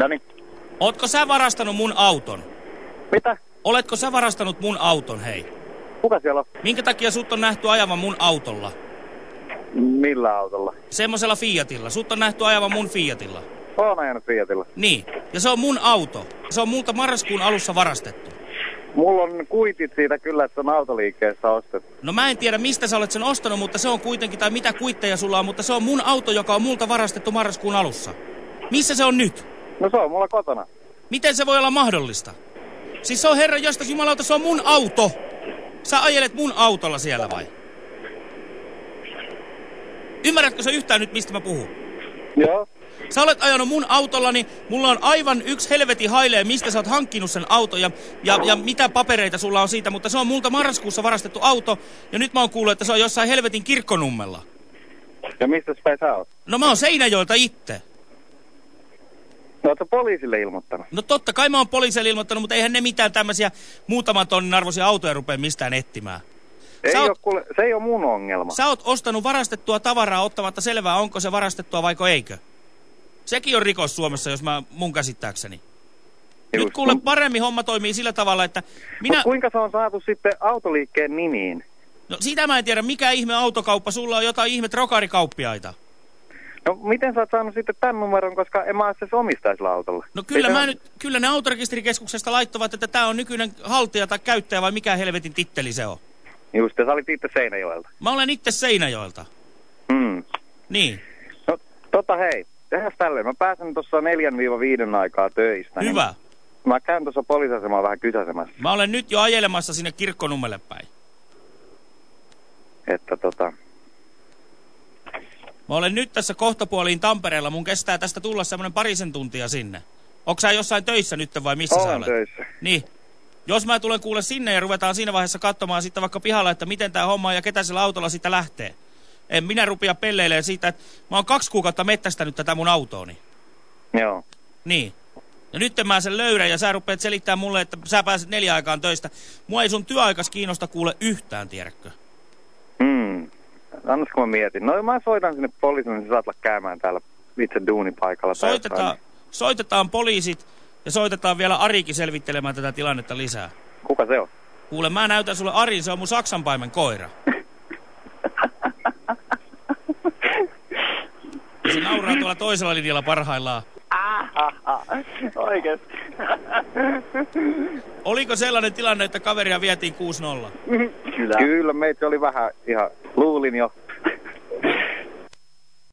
No niin. Ootko sä varastanut mun auton? Mitä? Oletko sä varastanut mun auton, hei? Kuka siellä on? Minkä takia sut on nähty ajavan mun autolla? Millä autolla? Semmoisella Fiatilla. Sut on nähty ajavan mun Fiatilla. Oon ajanut Fiatilla. Niin. Ja se on mun auto. Se on multa marraskuun alussa varastettu. Mulla on kuitit siitä kyllä, että se on autoliikkeessä ostettu. No mä en tiedä, mistä sä olet sen ostanut, mutta se on kuitenkin, tai mitä kuitteja sulla on, mutta se on mun auto, joka on multa varastettu marraskuun alussa. Missä se on nyt? No se on mulla kotona. Miten se voi olla mahdollista? Siis se on herra jostas jumalauta, se on mun auto. Sä ajelet mun autolla siellä vai? Ymmärrätkö sä yhtään nyt, mistä mä puhun? Joo. Sä olet ajanut mun autolla, niin mulla on aivan yksi helveti hailee, mistä sä oot hankkinut sen auto ja, ja, ja mitä papereita sulla on siitä, mutta se on multa marraskuussa varastettu auto ja nyt mä oon kuullut, että se on jossain helvetin kirkkonummella. Ja mistä päin sä oot? No mä oon Seinäjoelta itse. No ootko poliisille ilmoittanut? No totta kai mä oon poliisille ilmoittanut, mutta eihän ne mitään tämmöisiä muutaman tonnin arvoisia autoja rupea mistään etsimään. Ei oot- kuule, se ei ole mun ongelma. Sä oot ostanut varastettua tavaraa ottamatta selvää, onko se varastettua vaiko eikö. Sekin on rikos Suomessa, jos mä mun käsittääkseni. Nyt Just. kuule paremmin homma toimii sillä tavalla, että minä... Mut kuinka se on saatu sitten autoliikkeen nimiin? No sitä mä en tiedä, mikä ihme autokauppa, sulla on jotain ihme trokarikauppiaita. No miten sä oot saanut sitten tämän numeron, koska en mä omistaa sillä autolla? No kyllä, se- mä nyt, kyllä ne autorekisterikeskuksesta laittavat, että tämä on nykyinen haltija tai käyttäjä vai mikä helvetin titteli se on. Just, ja sä olit itse Seinäjoelta. Mä olen itse Seinäjoelta. Hmm. Niin, No, tota hei, tehdään tälleen. Mä pääsen tuossa 4-5 aikaa töistä. niin hyvä. Mä käyn tuossa poliisiasemaa vähän kysäsemässä, Mä olen nyt jo ajelemassa sinne kirkkonummelle päin. että tota... Mä olen nyt tässä kohtapuoliin Tampereella. Mun kestää tästä tulla semmoinen parisen tuntia sinne. Onko sä jossain töissä nyt vai missä sä Olen olet? töissä. Niin. Jos mä tulen kuule sinne ja ruvetaan siinä vaiheessa katsomaan sitten vaikka pihalla, että miten tämä homma on ja ketä sillä autolla siitä lähtee. En minä rupia pelleilemään siitä, että mä oon kaksi kuukautta mettästänyt tätä mun autooni. Joo. Niin. Ja nyt mä sen löydän ja sä rupeat selittää mulle, että sä pääset neljä aikaan töistä. Mua ei sun työaikas kiinnosta kuule yhtään, tiedätkö? Annas kun mä mietin. No mä soitan sinne poliisille, niin sä saat olla käymään täällä itse duunipaikalla. tai Soitetaan, soitetaan poliisit ja soitetaan vielä Arikin selvittelemään tätä tilannetta lisää. Kuka se on? Kuule, mä näytän sulle Arin, se on mun saksanpaimen koira. Se nauraa tuolla toisella linjalla parhaillaan. Oikeesti. Oliko sellainen tilanne, että kaveria vietiin 6-0? Kyllä. Kyllä, meitä oli vähän ihan, luulin jo.